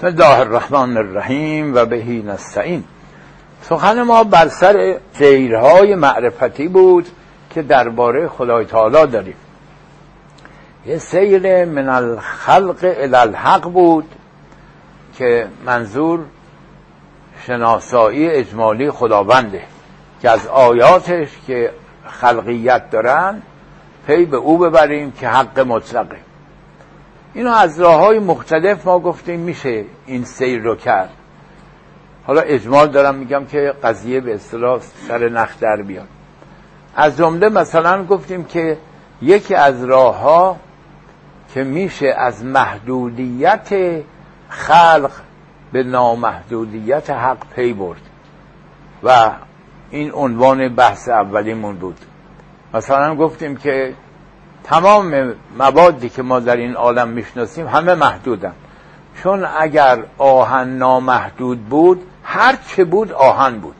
بسم الله الرحمن الرحیم و بهی نستعین. سخن ما بر سر سیرهای معرفتی بود که درباره خدای تعالی داریم. یه سیر من الخلق الالحق بود که منظور شناسایی اجمالی خداونده که از آیاتش که خلقیت دارن پی به او ببریم که حق مطلقه. اینو از راه های مختلف ما گفتیم میشه این سیر رو کرد. حالا اجمال دارم میگم که قضیه به اصطلاح سر نخ در بیاد. از جمله مثلا گفتیم که یکی از راه ها که میشه از محدودیت خلق به نامحدودیت حق پی برد. و این عنوان بحث اولیمون بود. مثلا گفتیم که تمام موادی که ما در این عالم می‌شناسیم همه محدودن. چون اگر آهن نامحدود بود هر چه بود آهن بود.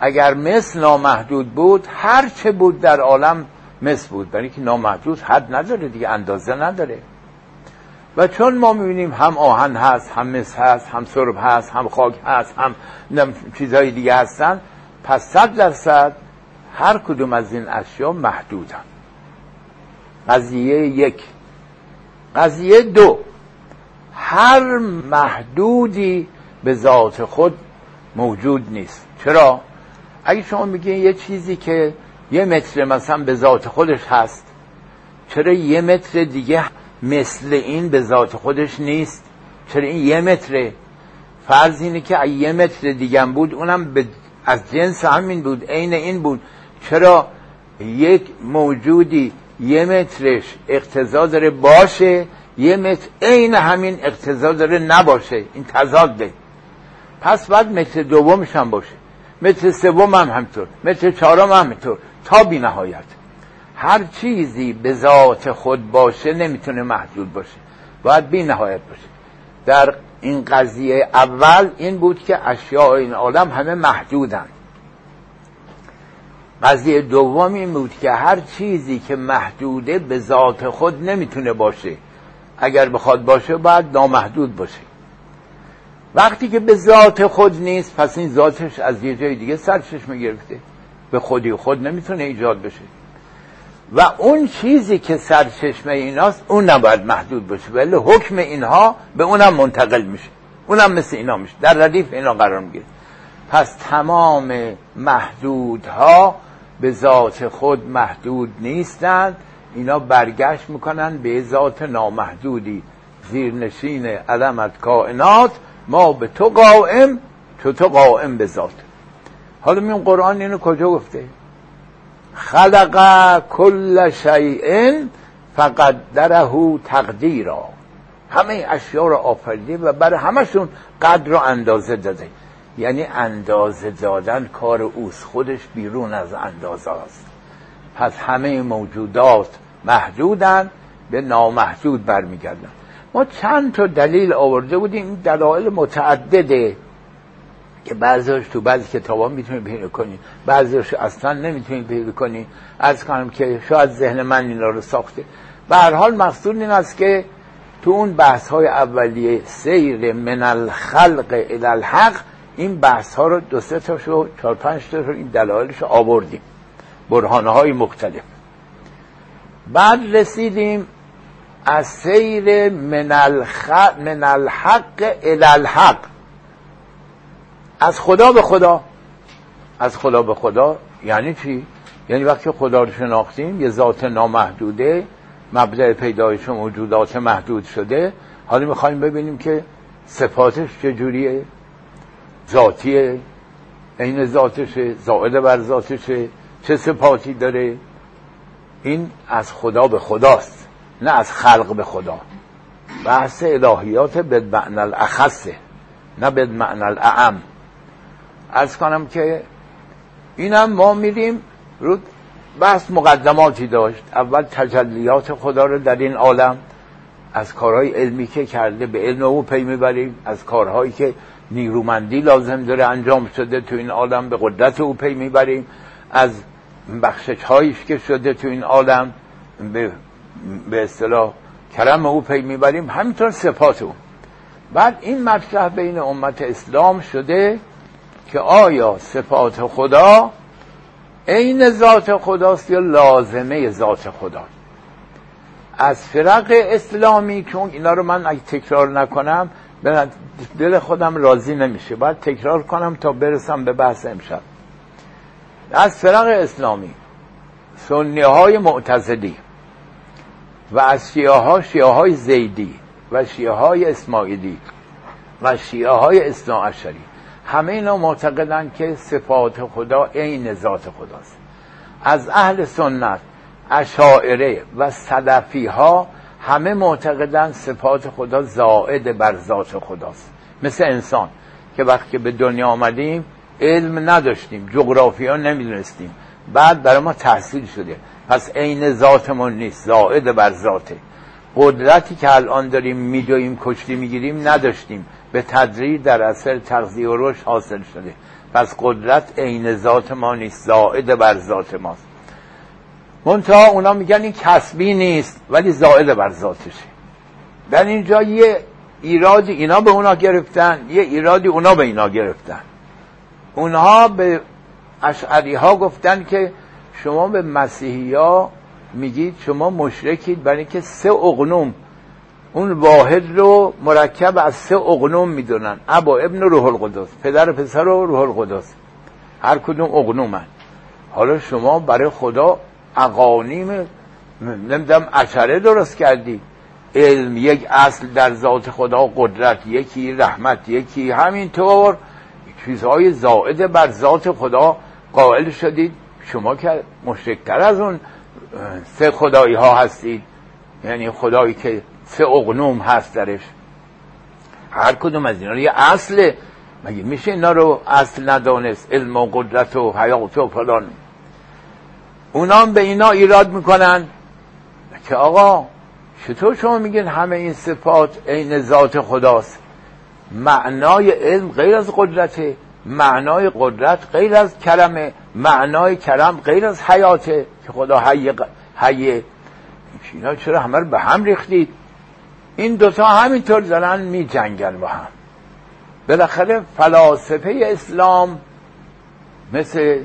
اگر مثل نامحدود بود هر چه بود در عالم مثل بود. برای که نامحدود حد نداره دیگه اندازه نداره. و چون ما می‌بینیم هم آهن هست هم مثل هست هم سرب هست هم خاک هست هم چیزهای دیگه هستن پس صد درصد هر کدوم از این اشیا محدودن. قضیه یک. قضیه دو. هر محدودی به ذات خود موجود نیست. چرا؟ اگه شما میگین یه چیزی که یه متر مثلا به ذات خودش هست چرا یه متر دیگه مثل این به ذات خودش نیست؟ چرا این یه متره؟ فرض اینه که یه متر دیگه بود اونم به از جنس همین بود عین این بود. چرا؟ یک موجودی یه مترش اقتضا داره باشه یه متر عین همین اقتضا داره نباشه این تضاده پس بعد متر دومش هم باشه. متر سوم هم همطور متر چهارم هم همطور تا بی نهایت هر چیزی به ذات خود باشه نمی‌تونه محدود باشه باید بی نهایت باشه. در این قضیه اول این بود که اشیاء این عالم همه محدودن. قضیه دوم این بود که هر چیزی که محدوده به ذات خود نمی‌تونه باشه. اگر بخواد باشه باید نامحدود باشه. وقتی که به ذات خود نیست پس این ذاتش از یه جای دیگه سرچشمه گرفته. به خودی خود نمی‌تونه ایجاد بشه. و اون چیزی که سرچشمه ایناست اون نباید محدود باشه. ولی حکم اینها به اونم منتقل میشه. اونم مثل اینا میشه. در ردیف اینا قرار می‌گیره. پس تمام محدودها به ذات خود محدود نیستند. اینا برگشت می‌کنن به ذات نامحدودی. زیرنشین علمت کائنات ما به تو قائم تو تو قائم به ذات. حالا این قرآن اینو کجا گفته؟ خلق کل شیء فقدره تقدیرا. همه اشیا رو آفریده و برای همشون قدر و اندازه داده. یعنی اندازه دادن کار اوست. خودش بیرون از اندازه است پس همه موجودات محدودن به نامحدود برمیگردن. ما چند تا دلیل آورده بودیم. دلایل متعدده که بعضیش تو بعضی کتاب می‌تونید پیدا کنید بعضیش اصلا نمی‌تونید پیدا کنید از کنم که شاید ذهن من اینا رو ساخته. به هر حال مقصود این است که تو اون بحث های اولیه سیر من الخلق الى الحق این بحث ها رو دو سه تاشو چهار پنج تا رو این دلایلش آوردیم. برهانه های مختلف. بعد رسیدیم از سیر من, الخ... من الحق از خدا به خدا. از خدا به خدا یعنی چی؟ یعنی وقتی خدا رو شناختیم یه ذات نامحدوده مبدع پیدایش موجودات محدود شده. حالا می‌خوایم ببینیم که صفاتش چجوریه؟ ذاتیه عین ذاتشه زائد بر ذاتشه چه صفاتی داره؟ این از خدا به خداست نه از خلق به خدا. بحث الهیات به معنی الاخصه نه به معنی الاعم. از کنم که اینم ما میریم رو بحث مقدماتی داشت. اول تجلیات خدا رو در این عالم از کارهای علمی که کرده به علم او پی می‌بریم از کارهایی که نیرومندی لازم داره انجام شده تو این عالم به قدرت او پی می‌بریم. از بخشش هایش که شده تو این عالم به به اصطلاح کرم او پی می‌بریم. همینطور صفات او. بعد این مطرح بین امت اسلام شده که آیا صفات خدا عین ذات خداست یا لازمه ذات خدا؟ از فرق اسلامی چون اینا رو من اگه تکرار نکنم دل خودم راضی نمیشه. باید تکرار کنم تا برسم به بحث امشب. از فرق اسلامی سنی های معتزدی و از شیعه ها شیعه های زیدی و شیعه های اسماعیلی و شیعه های اصناعشری همه اینا معتقدن که صفات خدا عین ذات خداست. از اهل سنت اشاعره و صدفی ها همه معتقدن صفات خدا زائد بر ذات خداست. مثل انسان که وقتی به دنیا آمدیم علم نداشتیم جغرافی ها نمی‌دونستیم. بعد برای ما تحصیل شده. پس عین ذاتمون نیست زائد بر ذاته. قدرتی که الان داریم میدویم کشتی می‌گیریم نداشتیم. به تدریج در اثر تغذیه و رشد حاصل شده. پس قدرت عین ذات ما نیست زائد بر ذات ماست. منتها اونا میگن این کسبی نیست ولی زائد بر ذاتشه. در اینجا یه ایرادی اینا به اونا گرفتن یه ایرادی اونا به اینا گرفتن. اونها به اشعری ها گفتن که شما به مسیحی ها میگید شما مشرکید برای اینکه سه اقنوم اون واحد رو مرکب از سه اقنوم می‌دونن. ابا ابن روح القدس پدر پسر و روح القدس. هر کدوم اقنومن حالا شما برای خدا اقانیم نمی‌دونم اشره درست کردی. علم یک اصل در ذات خدا قدرت یکی رحمت یکی همینطور. چیزهای زائد بر ذات خدا قائل شدید. شما که مشرکتر از اون سه خدایی ها هستید. یعنی خدایی که سه اقنوم هست درش. هر کدوم از اینا یه اصله. مگه میشه اینا رو اصل ندانست؟ علم و قدرت و حیات و فلان. اونا به اینا ایراد می‌کنن. که آقا چطور شما میگین همه این صفات عین ذات خداست؟ معنای علم غیر از قدرته. معنای قدرت غیر از کرمه معنای کرم غیر از حیاته. که خدا حی حی اینا چرا همه به هم ریختید؟ این دوتا همینطور دارن می جنگن با هم. بالاخره فلاسفه اسلام مثل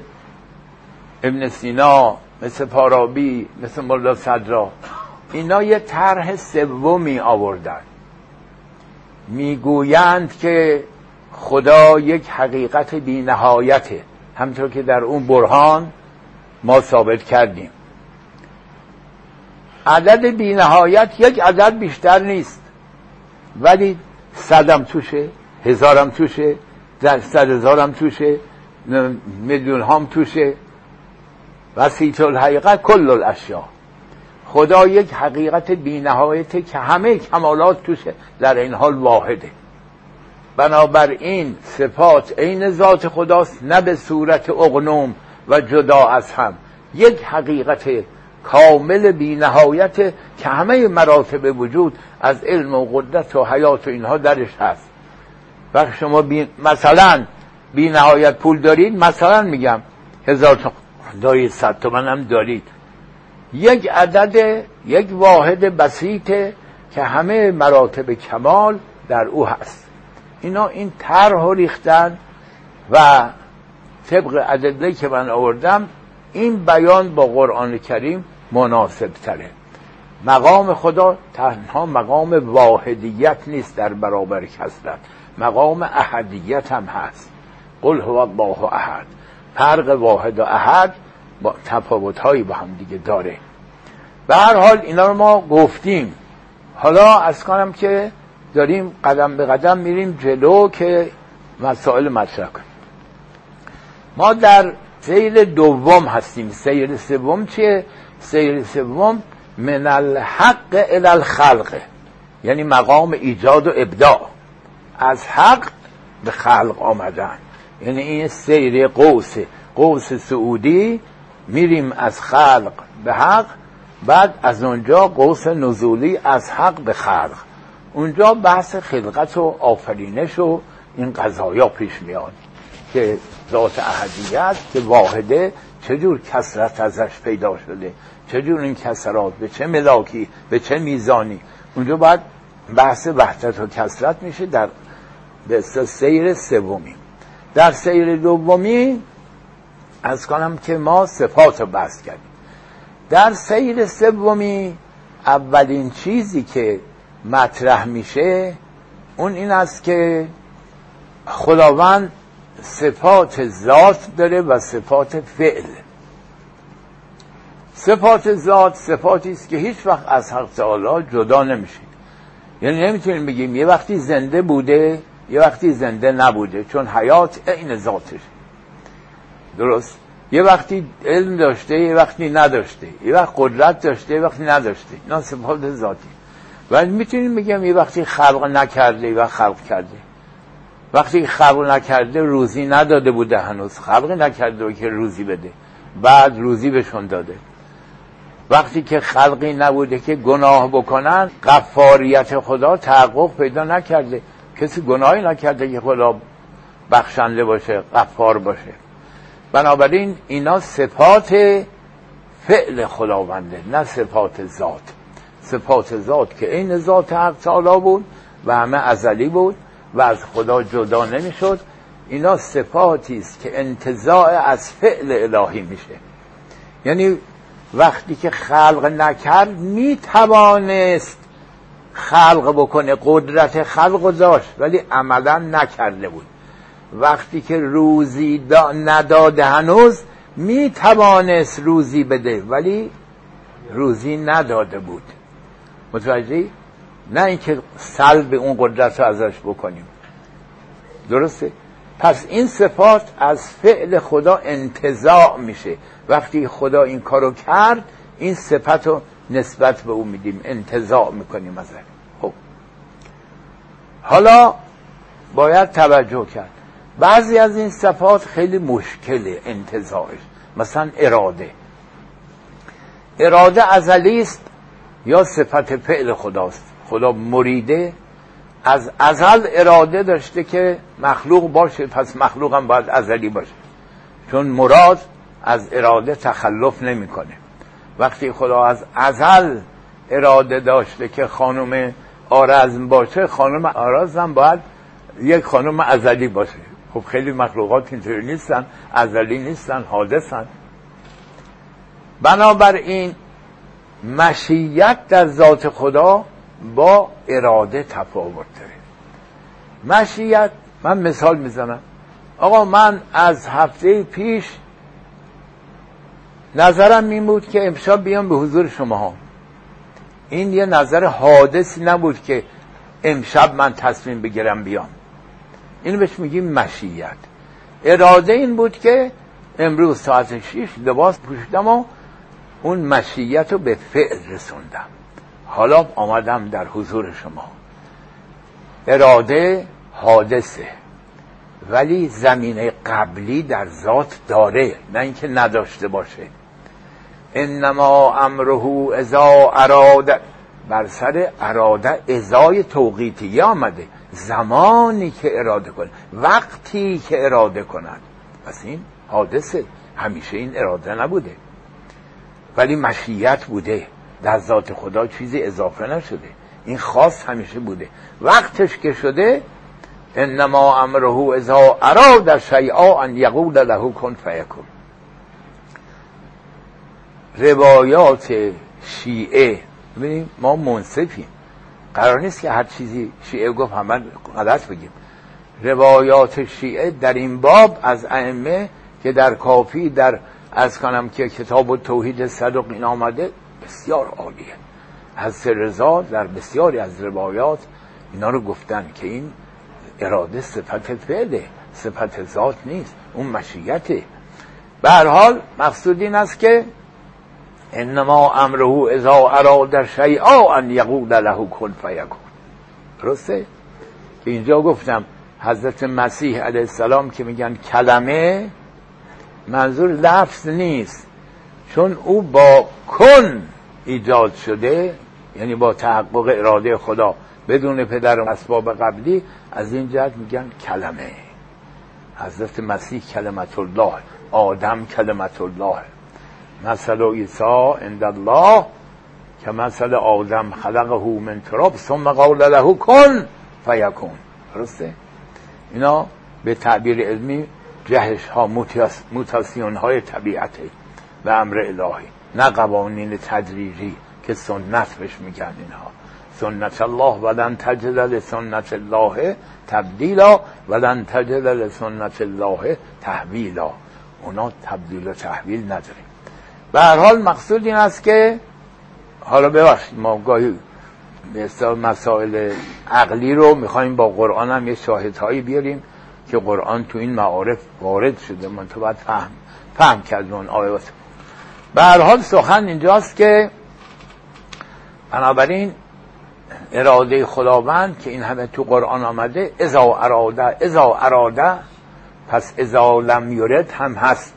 ابن سینا مثل پارابی مثل ملا صدرا. اینا یه طرح سومی آوردن. می‌گویند که خدا یک حقیقت بی نهایته همطور که در اون برهان ما ثابت کردیم. عدد بی نهایت یک عدد بیشتر نیست. ولی صدم توشه هزارم توشه صد هزارم توشه میلیون هم توشه. وسیط الحقیقت کل الاشیا خدا یک حقیقت بینهایته که همه کمالات توشه در این حال واحده. بنابراین صفات عین ذات خداست نه به صورت اغنوم و جدا از هم. یک حقیقت کامل بینهایت که همه مراتب وجود از علم و قدرت و حیات و اینها درش هست. وقتی شما بی... مثلا بی نهایت پول دارید مثلا میگم هزار دارید صد تومن هم دارید. یک عدد یک واحد بسیطه که همه مراتب کمال در او هست. اینا این طرح ریختن و طبق عدده که من آوردم این بیان با قرآن کریم مناسب تره مقام خدا تنها مقام واحدیت نیست در برابر کسرت مقام احدیت هم هست. قل هو الله احد. فرق واحد و احد با تفاوت هایی با هم دیگه داره. به هر حال اینا رو ما گفتیم. حالا از کنم که داریم قدم به قدم میریم جلو که مسائل مطرح کنیم. ما در سیر دوم هستیم. سیر سوم چیه؟ سیر سوم من الحق الى الخلق یعنی مقام ایجاد و ابداع. از حق به خلق آمدن. یعنی این سیر قوس قوس سعودی میریم از خلق به حق بعد از اونجا قوس نزولی از حق به خلق. اونجا بحث خلقت و آفرینش و این قضایا پیش میاد که ذات احدیت که واحده چجور کسرت ازش پیدا شده چجور این کسرات به چه ملاکی به چه میزانی. اونجا باید بحث وحدت و کسرت میشه در به سیر سومی. در سیر دومی از کنم که ما صفات رو بحث کردیم. در سیر سومی اولین چیزی که مطرح میشه اون این است که خداوند صفات ذات داره و صفات فعل. صفات ذات صفاتی است که هیچ وقت از حق تعالی جدا نمیشه. یعنی نمی‌تونیم بگیم یه وقتی زنده بوده یه وقتی زنده نبوده چون حیات عین ذاتش درست؟ یه وقتی علم داشته یه وقتی نداشته. یه وقت قدرت داشته یه وقتی نداشته. اینا صفات ذاتی. ولی می‌تونیم بگیم یه وقتی خلق نکرده وقت خلق کرده. وقتی خلق نکرده روزی نداده بوده هنوز. خلق نکرده که روزی بده. بعد روزی بهشون داده. وقتی که خلقی نبوده که گناه بکنن قفاریت خدا تحقق پیدا نکرده. کسی گناهی نکرده که خدا بخشنده باشه قفار باشه. بنابراین اینا صفات فعل خداونده نه صفات ذات. صفات ذات که این ذات حق تعالی بود و همه ازلی بود و از خدا جدا نمی‌شد. اینا صفاتی است که انتزاع از فعل الهی میشه. یعنی وقتی که خلق نکرد می‌توانست خلق بکنه قدرت خلق داشت ولی عملا نکرده بود وقتی که روزی نداده هنوز می‌توانست روزی بده ولی روزی نداده بود متوجهی؟ نه اینکه سلب اون قدرت رو ازش بکنیم درسته؟ پس این صفات از فعل خدا انتظاع میشه وقتی خدا این کارو کرد این صفت رو نسبت به او میدیم انتظاع می‌کنیم ازش خب. حالا باید توجه کرد. بعضی از این صفات خیلی مشکل انتظارش مثلا اراده. اراده ازلی است یا صفت فعل خداست؟ خدا مریده از ازل اراده داشته که مخلوق باشه پس مخلوق هم باید ازلی باشه. چون مراد از اراده تخلف نمی‌کنه. وقتی خدا از ازل اراده داشته که خانم آرزم باشه خانم آرزم باید یک خانم ازلی باشه. خب خیلی مخلوقات اینطوری نیستن ازلی نیستن حادثن. بنابراین مشیت در ذات خدا با اراده تفاوت داره. مشیت من مثال می‌زنم. آقا من از هفته پیش نظرم این بود که امشب بیام به حضور شما ها این یه نظر حادثی نبود که امشب من تصمیم بگیرم بیام. اینو بهش میگیم مشیت. اراده این بود که امروز ساعت شیش لباس پوشیدم و اون مشیت رو به فعل رسوندم. حالا آمدم در حضور شما. اراده حادثه. ولی زمینه قبلی در ذات داره نه اینکه نداشته باشه. انما امره ازا اراد. بر سر اراده ازای توقیتی آمده. زمانی که اراده کنه وقتی که اراده کند. پس این حادثه. همیشه این اراده نبوده. ولی مشیت بوده. در ذات خدا چیزی اضافه نشده. این خاص همیشه بوده. وقتش که شده انما امره اذا اراد شیئا ان یقول له کن فیکون. روایات شیعه. ببینیم ما منصفیم. قرار نیست که هر چیزی شیعه گفت همه غلط بگیم. روایات شیعه در این باب از ائمه که در کافی در از کنم که کتاب و توحید صدق این آمده بسیار عالیه. از رضا در بسیاری از روایات اینا رو گفتن که این اراده صفت فعله صفت ذات نیست اون مشیته. به هر حال مقصود این است که انما امره اذا اراد شیئا ان یقول له کن فیکون. درسته؟ اینجا گفتم حضرت مسیح علیه السلام که میگن کلمه منظور لفظ نیست. چون او با کن ایجاد شده یعنی با تحقق اراده خدا بدون پدر و اسباب قبلی از این جهت میگن کلمه. حضرت مسیح کلمت الله آدم کلمت الله. مثل عیسی عند الله که مثل آدم خلقه من تراب ثم قال له کن فیکون. درسته؟ اینا به تعبیر علمی جهش ها موتاسیون های طبیعته و امر الهی. نه قوانین تدریجی که سنت بهش میگن اینها. سنت الله ولن تجد سنت الله تبدیلا ولن تجد سنت الله تحویلا. اونا تبدیل و تحویل نداریم. به هر حال مقصود این است که حالا ببخشید ما گاهی مسائل عقلی رو می‌خوایم با قرآن هم یه شاهدهایی بیاریم که قرآن تو این معارف وارد شده من تو باید فهم فهم کرد اون آیات به هر حال سخن اینجاست که بنابراین اراده خداوند که این همه تو قرآن آمده ازا اراده ازا اراده پس ازا لم یورد هم هست.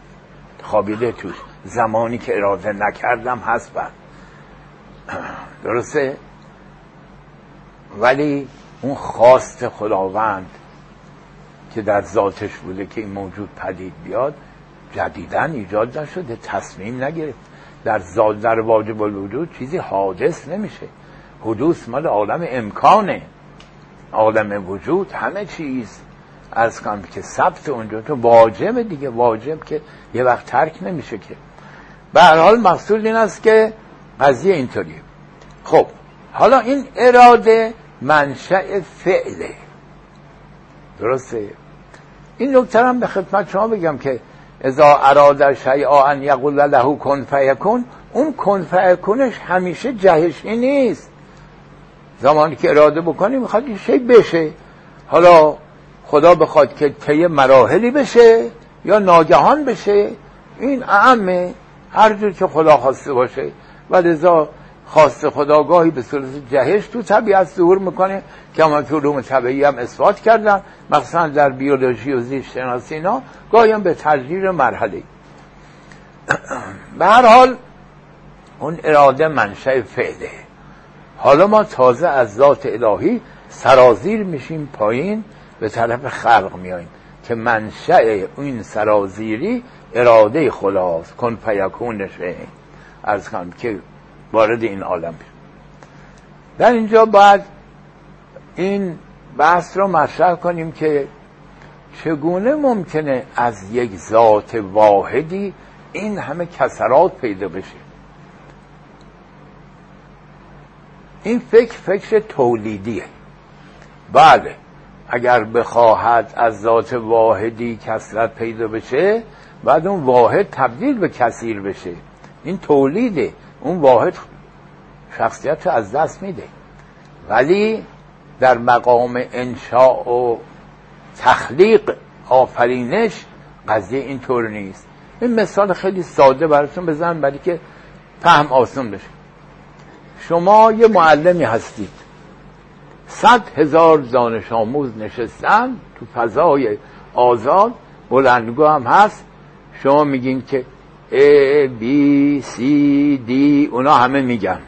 خوابیده توش. زمانی که اراده نکردم هست بر. درسته؟ ولی اون خواست خداوند که در ذاتش بوده که این موجود پدید بیاد جدیدن ایجاد نشده تصمیم نگرفت. در ذات در واجب الوجود چیزی حادث نمیشه. حدوث مال عالم امکانه. عالم وجود همه چیز. از کنم که ثبت اونجا تو واجب دیگه. واجب که یه وقت ترک نمیشه که. به هر حال مقصود این است که قضیه اینطوریه. خب حالا این اراده منشأ فعله. درسته؟ این نکته هم به خدمت شما بگم که اذا اراد شیئا ان یقول له کن فیکون اون کن فیکونش همیشه جهشی نیست. زمانی که اراده بکنی می‌خواد این شی بشه. حالا خدا بخواد که طی مراحلی بشه یا ناگهان بشه این اعمه. هر جور که خدا خواسته باشه. و لذا خواست خداگاهی به صورت جهش تو طبیعت ظهور می‌کنه. که همه تو علوم طبیعی هم اثبات کردن. مخصوصا در بیولوژی و زیست شناسی اینا گاهی هم به تغییر مرحله. به هر حال اون اراده منشأ فعله. حالا ما تازه از ذات الهی سرازیر میشیم پایین به طرف خلق میاییم که منشأ این سرازیری اراده خداست کن فیکونشه از کنم که وارد این عالم در اینجا باید این بحث رو مطرح کنیم که چگونه ممکنه از یک ذات واحدی این همه کسرات پیدا بشه. این فکر فکر تولیدیه. بله اگر بخواهد از ذات واحدی کسرت پیدا بشه بعد اون واحد تبدیل به کثیر بشه. این تولیده. اون واحد شخصیت رو از دست میده. ولی در مقام انشاء و تخلیق آفرینش قضیه اینطور نیست. این مثال خیلی ساده براتون بزنم برای که فهم آسان بشه. شما یه معلمی هستید. صد هزار دانش آموز نشستن تو فضای آزاد. بلندگو هم هست. شما میگین که A, B, C, D اونا همه میگن.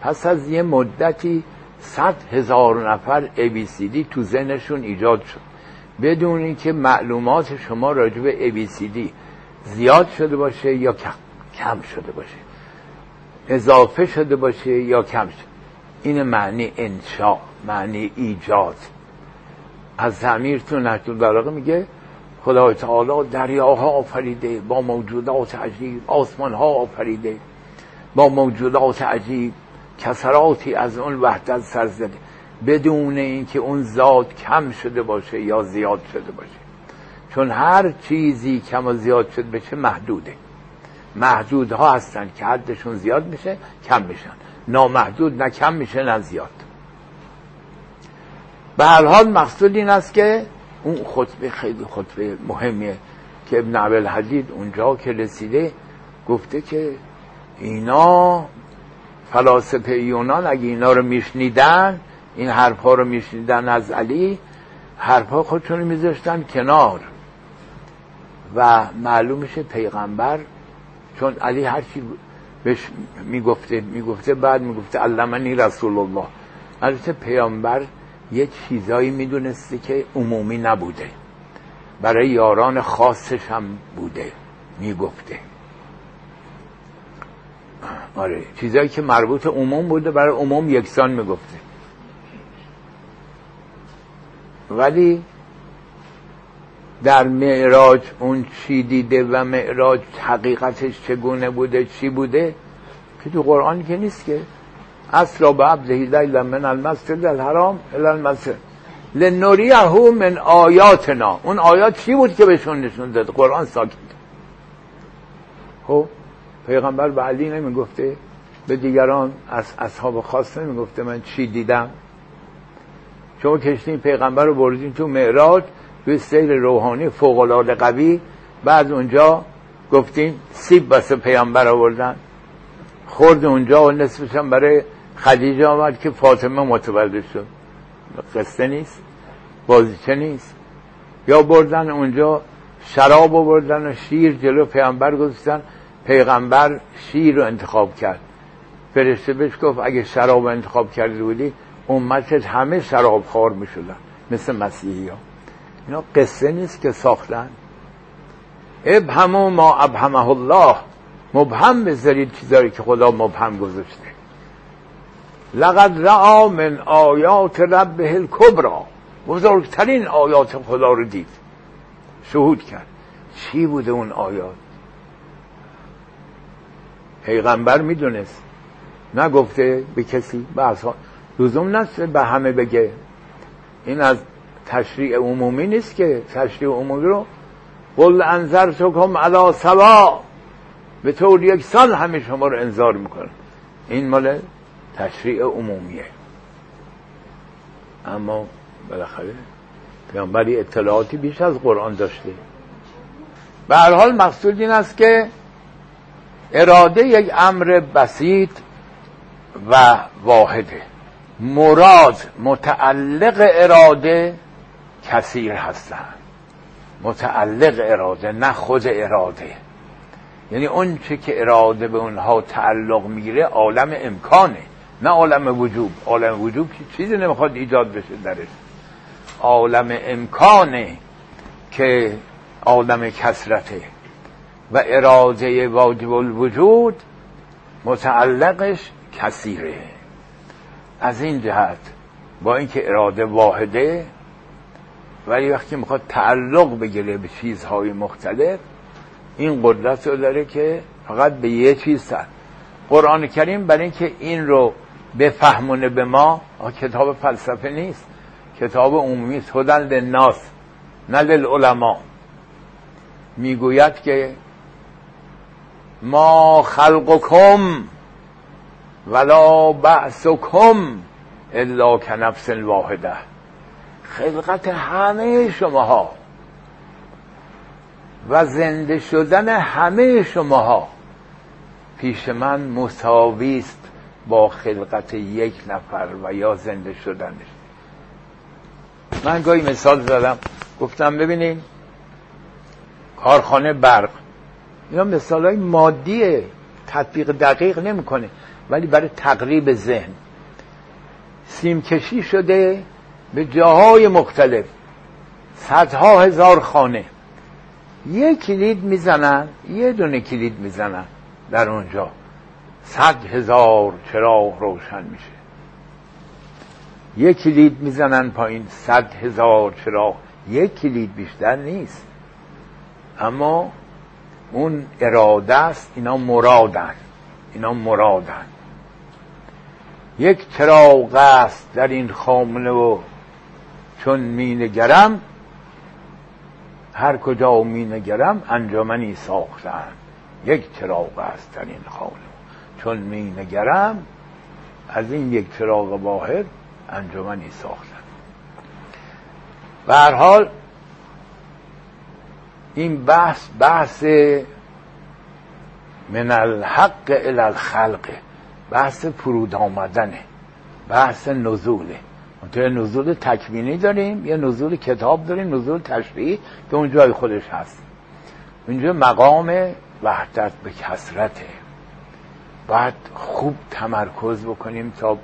پس از یه مدتی صد هزار نفر ABCD تو ذهنشون ایجاد شد. بدون اینکه معلومات شما راجع به ABCD زیاد شده باشه یا کم شده باشه. اضافه شده باشه یا کم شده. این معنی انشاء معنی ایجاد. از زمیر تو نهج میگه خدای تعالی دریاها آفریده با موجودات عجیب آسمان ها آفریده با موجودات عجیب کسراتی از اون وحدت سر زده. بدون اینکه اون ذات کم شده باشه یا زیاد شده باشه. چون هر چیزی کم و زیاد شده بشه محدوده. محدودها هستن که حدشون زیاد میشه کم میشن. نامحدود نه کم میشه نه زیاد. به هر حال مقصود این است که اون خطبه خیلی خطبه مهمیه که ابن عبل حدید اونجا که رسیده گفته که اینا فلاسفه یونان اگه اینا رو میشنیدن این حرفها رو میشنیدن از علی حرفها خودشون رو میذاشتن کنار. و معلوم میشه پیغمبر چون علی هرچی بهش می‌گفته می‌گفته بعد می‌گفته علمنی رسول الله. البته پیامبر یه چیزایی می‌دونسته که عمومی نبوده. برای یاران خاصش هم بوده می‌گفته. آره چیزایی که مربوط عموم بوده برای عموم یکسان می‌گفته. ولی در معراج اون چی دیده و معراج حقیقتش چگونه بوده چی بوده؟ که تو قرآن که نیست که. اصلا به عبده لیلا من المسجد الحرام الى المسجد. لنوریه من آیاتنا. اون آیات چی بود که بهشون نشون داد؟ قرآن ساکت. خب پیغمبر به علی نمی‌گفته به دیگران از اصحاب خاص نمی‌گفته من چی دیدم؟ شما کشتین پیغمبر رو بردین تو معراج به سیر روحانی فوق العاده قوی. بعد اونجا گفتین سیب واسه پیامبر آوردن. خورد اونجا و نصفش هم برای خدیجه آمد که فاطمه متولد شد. قصه نیست بازیچه نیست. یا بردن اونجا شراب بردن و شیر جلو پیامبر گذاشتن. پیغمبر شیر رو انتخاب کرد. فرشته بهش گفت اگه شراب انتخاب کرده بودی امتت همه شراب خور می شدن مثل مسیحی ها اینا قصه نیست که ساختن. ابهمو ما ابهمه الله. مبهم بذارید چیزایی که خدا مبهم گذاشته. لقد رعا من آیات ربه الکبرا بزرگترین آیات خدا رو دید. شهود کرد. چی بوده اون آیات؟ پیغمبر می‌دونست. نگفته به کسی به لزوم نست به همه بگه. این از تشریع عمومی نیست که تشریع عمومی رو. قل انذرتکم علی سوا به طور یک سال همه شما رو انذار می‌کنه. این مال تشریع عمومیه. اما بالاخره پیامبری اطلاعاتی بیش از قرآن داشته. به هر حال مقصود این است که اراده یک امر بسیط و واحده. مراد متعلق اراده کثیر هستند. متعلق اراده نه خود اراده. یعنی اون چه که اراده به اونها تعلق می‌گیره عالم امکانه. نه عالم وجوب. عالم وجوب که چیزی نمی‌خواد ایجاد بشه درش. عالم امکانه که عالم کسرته و اراده واجب الوجود متعلقش کثیره. از این جهت با اینکه اراده واحده ولی وقتی می‌خواد تعلق بگیره به چیزهای مختلف این قدرت رو داره که فقط به یه چیز سر. قرآن کریم برای اینکه این رو بفهمونه به ما کتاب فلسفه نیست. کتاب عمومی هدن للناس نه للعلما. می‌گوید که ما خلقکم ولا بعثکم الا کنفس واحده. خلقت همه شماها و زنده شدن همه شماها. پیش من مساوی است. با خلقت یک نفر و یا زنده شدنش. من گاهی مثال زدم. گفتم ببینین کارخانه برق. اینا مثال های مادیه. تطبیق دقیق نمی‌کنه. ولی برای تقریب ذهن. سیمکشی شده به جاهای مختلف. صدها هزار خانه. یه کلید می‌زنن یه دونه کلید می‌زنن در اونجا. صد هزار چراغ روشن میشه. یک کلید می‌زنن پایین صد هزار چراغ. یک کلید بیشتر نیست. اما اون اراده است اینا مرادن. اینا مرادن. یک چراغ است در این خامنه و چون مینگرم هر کجا مینگرم انجامنی ساختن. یک چراغ است در این خانه چون مینگرم از این یک چراغ واحد انجامنی ساختن به هر حال این بحث بحث من الحق الى الخلق بحث فرود آمدنه بحث نزوله. منطقه نزول تکوینی داریم یه نزول کتاب داریم نزول تشریعی که اون جای خودش هست. اونجا مقام وحدت به کسرته باید خوب تمرکز بکنیم تا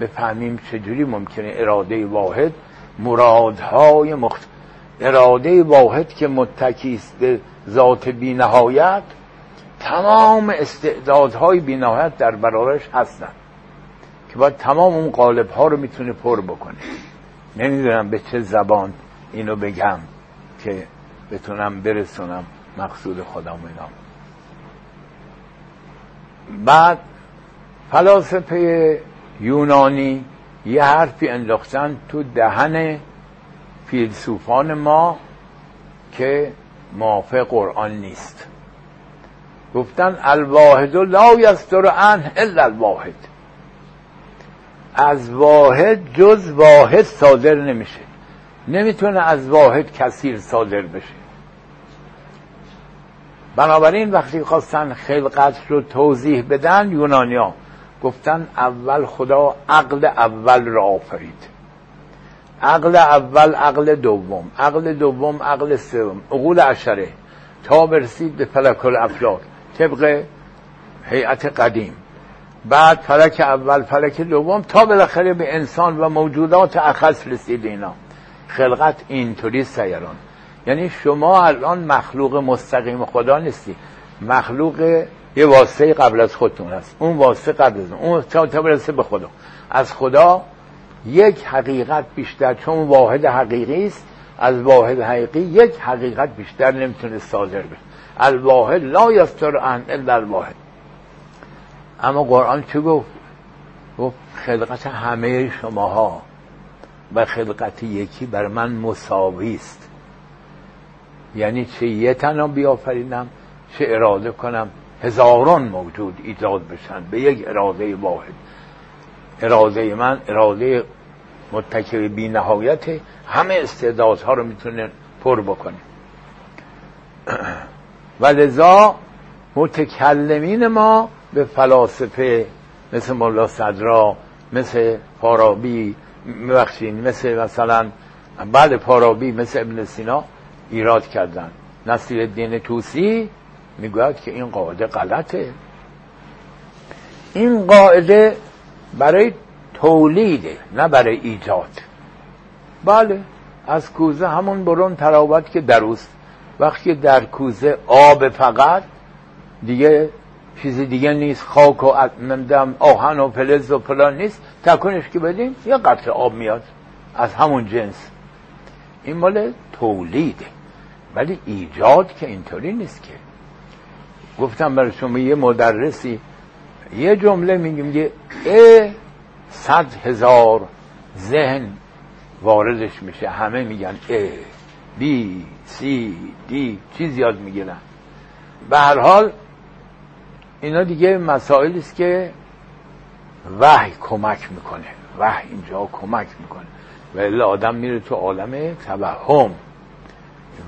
بفهمیم چجوری ممکنه اراده واحد مرادهای مخت... اراده واحد که متکی است به ذات بی نهایت تمام استعدادهای بینهایت در برابرش هستن که باید تمام اون قالب ها رو می‌تونه پر بکنه. نمی‌دونم به چه زبان اینو بگم که بتونم برسونم مقصود خودم اینا. بعد فلاسفه یونانی یه حرفی انداختن تو دهن فیلسوفان ما که موافق قرآن نیست. گفتن الواحد لا یستر عنه الا الواحد. از واحد جز واحد صادر نمیشه. نمی‌تونه از واحد کثیر صادر بشه. بنابراین وقتی خواستن خلقت رو توضیح بدن یونانیا گفتن اول خدا عقل اول را آفرید. عقل اول عقل دوم عقل دوم عقل سوم عقول عشره تا برسید به فلک الافلاک طبق هیئت قدیم. بعد فلک اول فلک دوم تا بالاخره به انسان و موجودات اخص رسید اینا. خلقت اینطوری سیران. یعنی شما الان مخلوق مستقیم خدا نیستی. مخلوق یه واسطه قبل از خودتون هست. اون واسطه قبل از اون. تا برسه به خدا. از خدا یک حقیقت بیشتر چون واحد حقیقی است. از واحد حقیقی یک حقیقت بیشتر نمی‌تونه صادر بشه. الواحد لا یستر ان الا الواحد. اما قرآن چه گفت؟ گفت خلقت همه شماها و خلقت یکی بر من مساوی است. یعنی چه یه تنها بیافرینم چه اراده کنم هزاران موجود ایجاد بشن به یک اراده واحد. اراده من اراده متکر بی نهایت همه استعدادها رو می‌تونه پر بکنه. و لذا متکلمین ما به فلاسفه مثل مولا صدرا مثل پارابی میبخشین مثل مثلا بعد پارابی مثل ابن سینا ایراد کردن. نصیر الدین توسی می‌گوید که این قاعده غلطه. این قاعده برای تولیده نه برای ایجاد. بله از کوزه همون برون تراوت که دروست وقتی در کوزه آب فقط دیگه چیزی دیگه نیست. خاک و نمی‌دونم آهن و فلز و فلان نیست. تکنش که بدیم یه قطر آب میاد. از همون جنس. این مال تولیده ولی ایجاد که اینطوری نیست که. گفتم برای شما یه مدرسی یه جمله میگیم یه ا صد هزار ذهن واردش میشه. همه میگن ا بی سی دی چیز یاد می‌گیرن. به هر حال اینا دیگه مسائلی است که وحی کمک می‌کنه. وحی اینجا کمک می‌کنه. و آدم میره تو عالم توهم.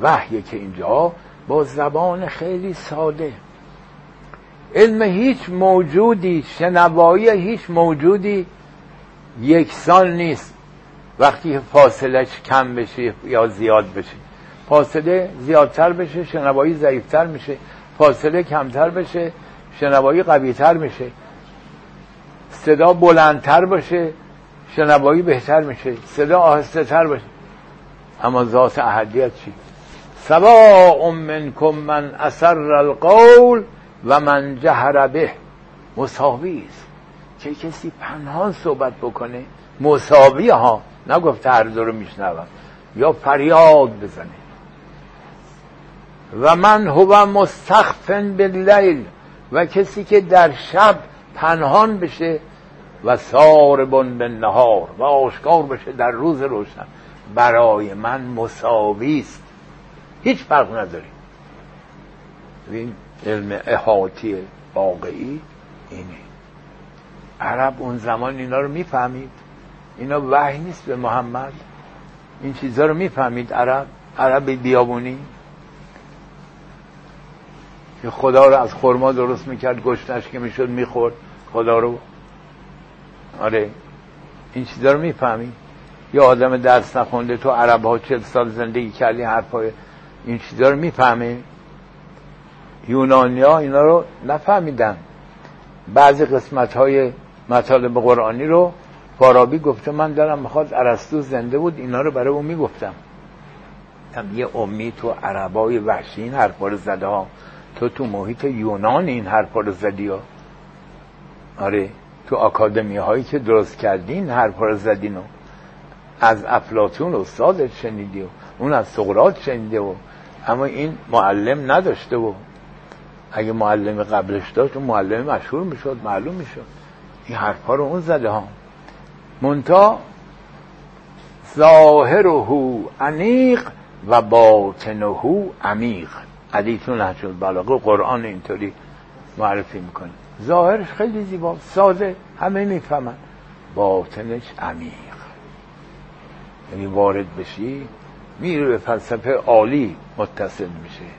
وحیه که اینجا با زبان خیلی ساده. علم هیچ موجودی شنوایی هیچ موجودی یکسان نیست. وقتی فاصلش کم بشه یا زیاد بشه. فاصله زیادتر بشه شنوایی ضعیفتر میشه. فاصله کمتر بشه شنوایی قویتر میشه. صدا بلندتر باشه شنوایی بهتر میشه. صدا آهسته تر باشه. اما ذات احدیت چی؟ سواء منکم من اثر القول و من جهر به. مساوی است. چه کسی پنهان صحبت بکنه؟ مساوی ها. نگفت هر رو میشنوم. یا فریاد بزنه. و من هو مستخفن باللیل. و کسی که در شب پنهان بشه و ساربون به نهار و آشکار بشه در روز روشن. برای من مساوی است. هیچ فرق نداری این علم احاطی واقعی اینه. عرب اون زمان اینا رو می‌فهمید. اینا وحی نیست به محمد. این چیزها رو می‌فهمید. عرب عرب بیابونی. که خدا رو از خرما درست می‌کرد گشتش که می‌شد می‌خورد. خدا رو. آره. این چیزا رو می‌فهمی یا آدم درس نخونده تو عرب ها چل سال زندگی کردی حرفای این چیزا رو می‌فهمه یونانیا اینا رو نفهمیدن. بعضی قسمت های مطالب قرآنی رو فارابی گفته من دارم می‌خواد عرستو زنده بود اینا رو برای اون می‌گفتم. یه امی تو عربای وحشی این حرفا رو زده ها. تو تو محیط یونان این حرفا رو زدی ها. آره تو آکادمی هایی که درست این حرفا رو زدین و از افلاتون استادت شنیدی و اون از سقرات شنیده و اما این معلم نداشته و اگه معلم قبلش داشت اون معلم مشهور می‌شد معلوم می‌شد. این حرفا رو اون زده ها. منتا ظاهره انیق و باطنه عمیق. حدیثون نهج البلاغه قرآن اینطوری معرفی می‌کنه. ظاهرش خیلی زیبا ساده همه می‌فهمن. باطنش عمیق. یعنی وارد بشی میره به فلسفه عالی متصل میشه.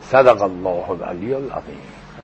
صدق الله العلی العظیم.